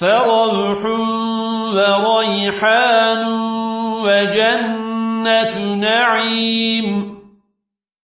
فرح وريحان وجنة نعيم